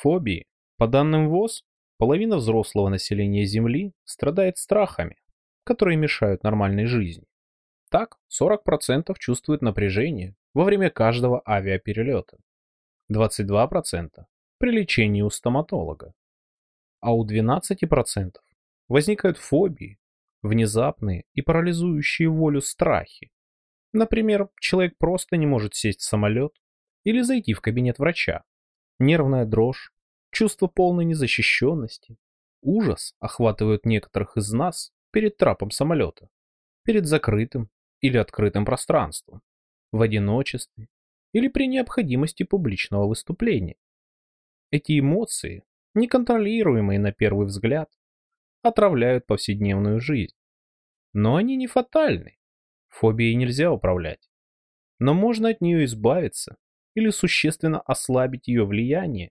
Фобии. По данным ВОЗ, половина взрослого населения Земли страдает страхами, которые мешают нормальной жизни. Так, 40% чувствуют напряжение во время каждого авиаперелета, 22% при лечении у стоматолога, а у 12% возникают фобии, внезапные и парализующие волю страхи. Например, человек просто не может сесть в самолет или зайти в кабинет врача. Нервная дрожь, чувство полной незащищенности, ужас охватывают некоторых из нас перед трапом самолета, перед закрытым или открытым пространством, в одиночестве или при необходимости публичного выступления. Эти эмоции, неконтролируемые на первый взгляд, отравляют повседневную жизнь. Но они не фатальны. Фобией нельзя управлять. Но можно от нее избавиться или существенно ослабить ее влияние